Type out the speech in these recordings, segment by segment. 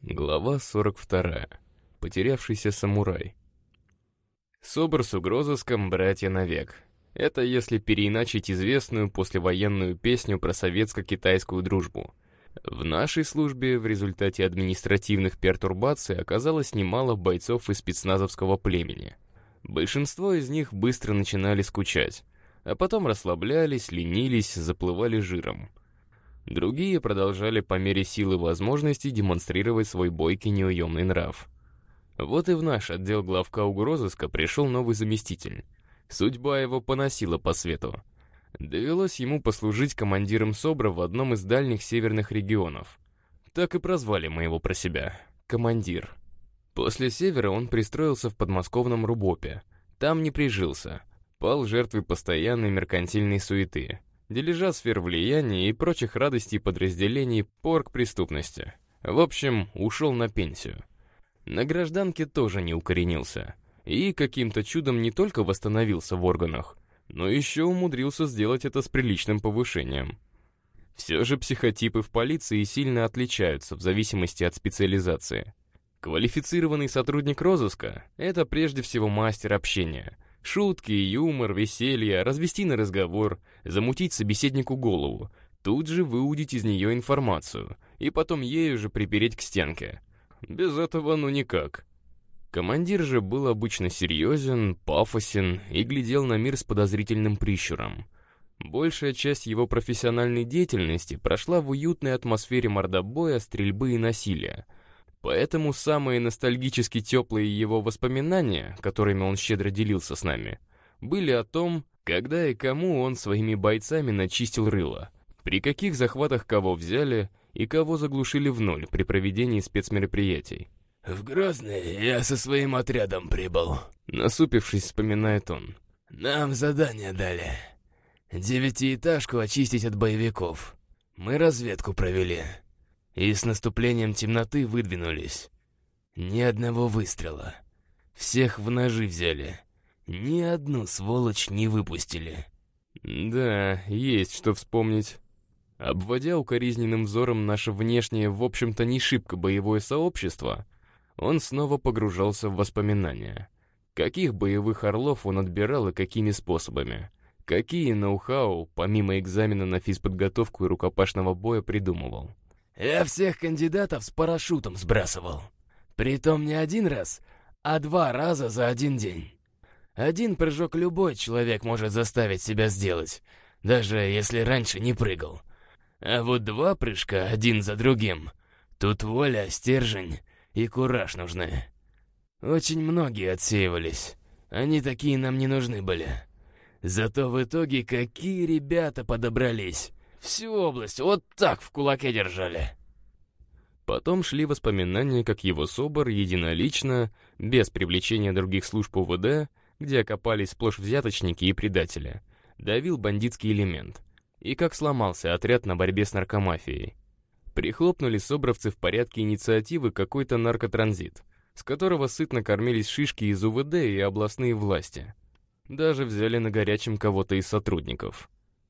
Глава 42. Потерявшийся самурай. Собор с угрозыском «Братья навек». Это если переиначить известную послевоенную песню про советско-китайскую дружбу. В нашей службе в результате административных пертурбаций оказалось немало бойцов из спецназовского племени. Большинство из них быстро начинали скучать, а потом расслаблялись, ленились, заплывали жиром. Другие продолжали по мере силы и возможностей демонстрировать свой бойкий неуемный нрав. Вот и в наш отдел главка угрозыска пришел новый заместитель. Судьба его поносила по свету. Довелось ему послужить командиром СОБРа в одном из дальних северных регионов. Так и прозвали мы его про себя — командир. После севера он пристроился в подмосковном Рубопе. Там не прижился. Пал жертвой постоянной меркантильной суеты — дележа сфер влияния и прочих радостей подразделений по преступности. В общем, ушел на пенсию. На гражданке тоже не укоренился. И каким-то чудом не только восстановился в органах, но еще умудрился сделать это с приличным повышением. Все же психотипы в полиции сильно отличаются в зависимости от специализации. Квалифицированный сотрудник розыска — это прежде всего мастер общения — Шутки, юмор, веселье, развести на разговор, замутить собеседнику голову, тут же выудить из нее информацию и потом ею же припереть к стенке. Без этого ну никак. Командир же был обычно серьезен, пафосен и глядел на мир с подозрительным прищуром. Большая часть его профессиональной деятельности прошла в уютной атмосфере мордобоя, стрельбы и насилия — Поэтому самые ностальгически теплые его воспоминания, которыми он щедро делился с нами, были о том, когда и кому он своими бойцами начистил рыло, при каких захватах кого взяли и кого заглушили в ноль при проведении спецмероприятий. «В Грозный я со своим отрядом прибыл», — насупившись, вспоминает он. «Нам задание дали. Девятиэтажку очистить от боевиков. Мы разведку провели и с наступлением темноты выдвинулись. Ни одного выстрела. Всех в ножи взяли. Ни одну сволочь не выпустили. Да, есть что вспомнить. Обводя укоризненным взором наше внешнее, в общем-то, не шибко боевое сообщество, он снова погружался в воспоминания. Каких боевых орлов он отбирал и какими способами? Какие ноу-хау, помимо экзамена на физподготовку и рукопашного боя, придумывал? Я всех кандидатов с парашютом сбрасывал. Притом не один раз, а два раза за один день. Один прыжок любой человек может заставить себя сделать, даже если раньше не прыгал. А вот два прыжка один за другим, тут воля, стержень и кураж нужны. Очень многие отсеивались. Они такие нам не нужны были. Зато в итоге какие ребята подобрались. Всю область вот так в кулаке держали. Потом шли воспоминания, как его СОБР единолично, без привлечения других служб УВД, где окопались сплошь взяточники и предатели, давил бандитский элемент, и как сломался отряд на борьбе с наркомафией. Прихлопнули собровцы в порядке инициативы какой-то наркотранзит, с которого сытно кормились шишки из УВД и областные власти. Даже взяли на горячем кого-то из сотрудников.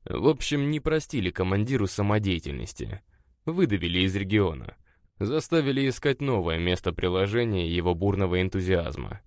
В общем, не простили командиру самодеятельности. Выдавили из региона. Заставили искать новое место приложения его бурного энтузиазма.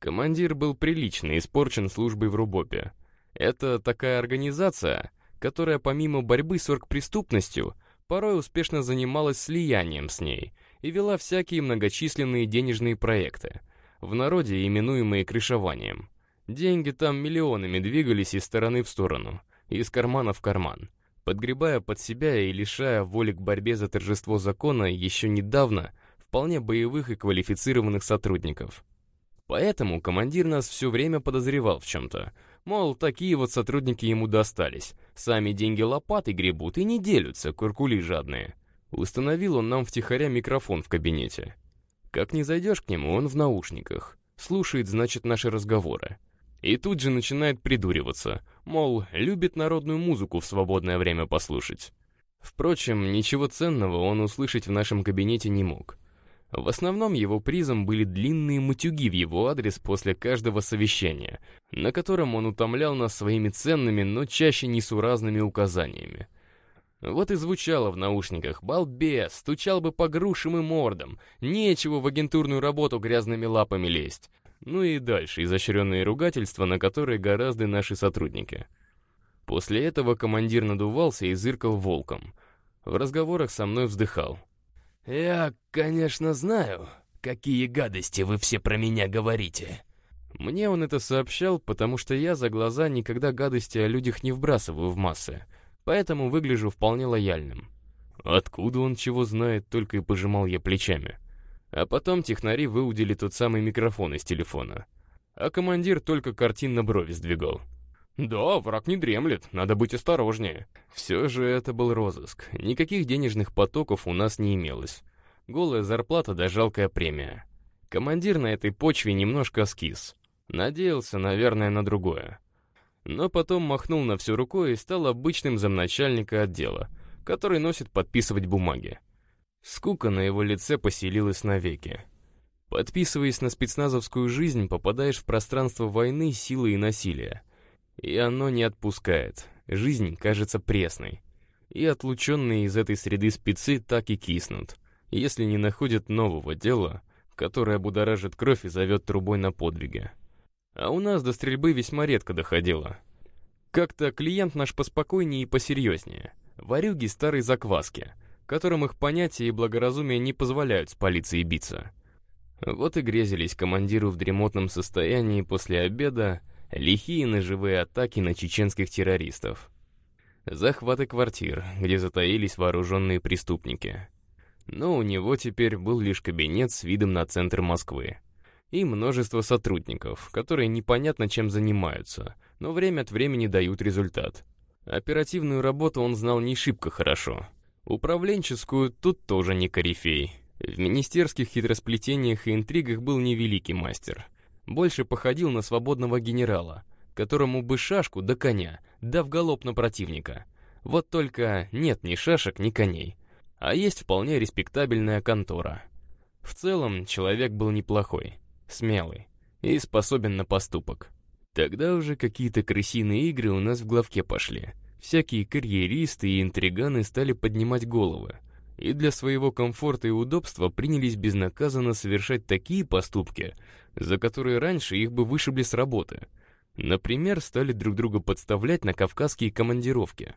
Командир был прилично испорчен службой в Рубопе. Это такая организация, которая помимо борьбы с оргпреступностью порой успешно занималась слиянием с ней и вела всякие многочисленные денежные проекты, в народе именуемые крышеванием. Деньги там миллионами двигались из стороны в сторону, из кармана в карман, подгребая под себя и лишая воли к борьбе за торжество закона еще недавно вполне боевых и квалифицированных сотрудников. Поэтому командир нас все время подозревал в чем-то. Мол, такие вот сотрудники ему достались. Сами деньги лопатой гребут и не делятся, куркули жадные. Установил он нам втихаря микрофон в кабинете. Как не зайдешь к нему, он в наушниках. Слушает, значит, наши разговоры. И тут же начинает придуриваться, мол, любит народную музыку в свободное время послушать. Впрочем, ничего ценного он услышать в нашем кабинете не мог. В основном его призом были длинные матюги в его адрес после каждого совещания, на котором он утомлял нас своими ценными, но чаще несуразными указаниями. Вот и звучало в наушниках «Балбес, стучал бы по грушам и мордам, нечего в агентурную работу грязными лапами лезть». Ну и дальше изощренные ругательства, на которые гораздо наши сотрудники. После этого командир надувался и зыркал волком. В разговорах со мной вздыхал. «Я, конечно, знаю, какие гадости вы все про меня говорите». Мне он это сообщал, потому что я за глаза никогда гадости о людях не вбрасываю в массы поэтому выгляжу вполне лояльным. Откуда он чего знает, только и пожимал я плечами. А потом технари выудили тот самый микрофон из телефона. А командир только картинно брови сдвигал. «Да, враг не дремлет, надо быть осторожнее». Все же это был розыск. Никаких денежных потоков у нас не имелось. Голая зарплата да жалкая премия. Командир на этой почве немножко скис. Надеялся, наверное, на другое но потом махнул на всю рукой и стал обычным замначальника отдела, который носит подписывать бумаги. Скука на его лице поселилась навеки. Подписываясь на спецназовскую жизнь, попадаешь в пространство войны, силы и насилия. И оно не отпускает. Жизнь кажется пресной. И отлученные из этой среды спецы так и киснут, если не находят нового дела, которое будоражит кровь и зовет трубой на подвиги. А у нас до стрельбы весьма редко доходило. Как-то клиент наш поспокойнее и посерьезнее. Варюги старой закваски, которым их понятия и благоразумие не позволяют с полицией биться. Вот и грезились командиру в дремотном состоянии после обеда лихие ножевые атаки на чеченских террористов. Захваты квартир, где затаились вооруженные преступники. Но у него теперь был лишь кабинет с видом на центр Москвы и множество сотрудников, которые непонятно чем занимаются, но время от времени дают результат. Оперативную работу он знал не шибко хорошо. Управленческую тут тоже не корифей. В министерских хитросплетениях и интригах был невеликий мастер. Больше походил на свободного генерала, которому бы шашку до коня, да в галоп на противника. Вот только нет ни шашек, ни коней. А есть вполне респектабельная контора. В целом, человек был неплохой смелый и способен на поступок. Тогда уже какие-то крысиные игры у нас в главке пошли. Всякие карьеристы и интриганы стали поднимать головы. И для своего комфорта и удобства принялись безнаказанно совершать такие поступки, за которые раньше их бы вышибли с работы. Например, стали друг друга подставлять на кавказские командировки.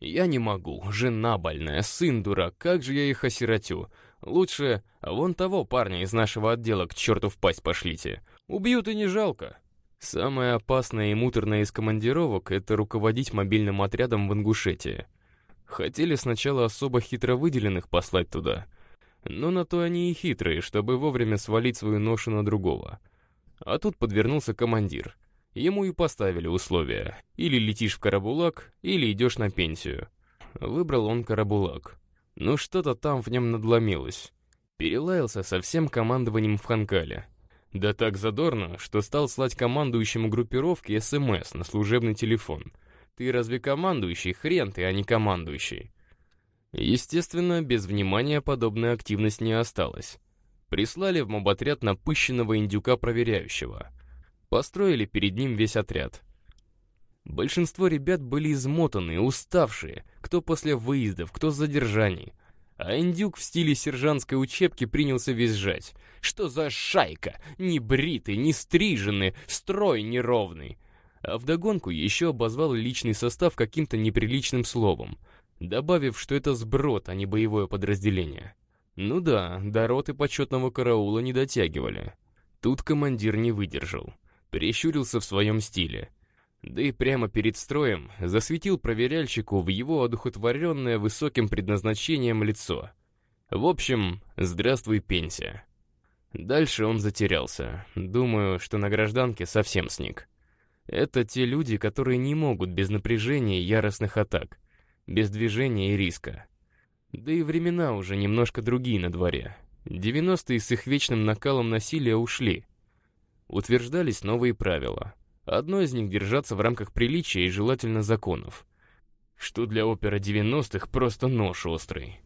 «Я не могу, жена больная, сын дурак, как же я их осиротю? Лучше вон того парня из нашего отдела к черту в пасть пошлите. Убьют и не жалко. Самое опасное и муторное из командировок — это руководить мобильным отрядом в Ингушетии. Хотели сначала особо хитро выделенных послать туда. Но на то они и хитрые, чтобы вовремя свалить свою ношу на другого. А тут подвернулся командир. Ему и поставили условия. Или летишь в Карабулак, или идешь на пенсию. Выбрал он Карабулак. Но что-то там в нем надломилось. Перелаялся со всем командованием в Ханкале. Да так задорно, что стал слать командующему группировки СМС на служебный телефон. «Ты разве командующий? Хрен ты, а не командующий!» Естественно, без внимания подобная активность не осталась. Прислали в моботряд напыщенного индюка-проверяющего. Построили перед ним весь отряд. Большинство ребят были измотанные, уставшие, кто после выездов, кто с задержаний. А индюк в стиле сержантской учебки принялся визжать. Что за шайка? Не бритый, не стриженный, строй неровный. А вдогонку еще обозвал личный состав каким-то неприличным словом, добавив, что это сброд, а не боевое подразделение. Ну да, до роты почетного караула не дотягивали. Тут командир не выдержал. Прищурился в своем стиле да и прямо перед строем засветил проверяльщику в его одухотворенное высоким предназначением лицо. В общем, здравствуй, пенсия. Дальше он затерялся. Думаю, что на гражданке совсем сник. Это те люди, которые не могут без напряжения яростных атак, без движения и риска. Да и времена уже немножко другие на дворе. 90-е с их вечным накалом насилия ушли. Утверждались новые правила — Одно из них — держаться в рамках приличия и желательно законов. Что для опера 90-х просто нож острый.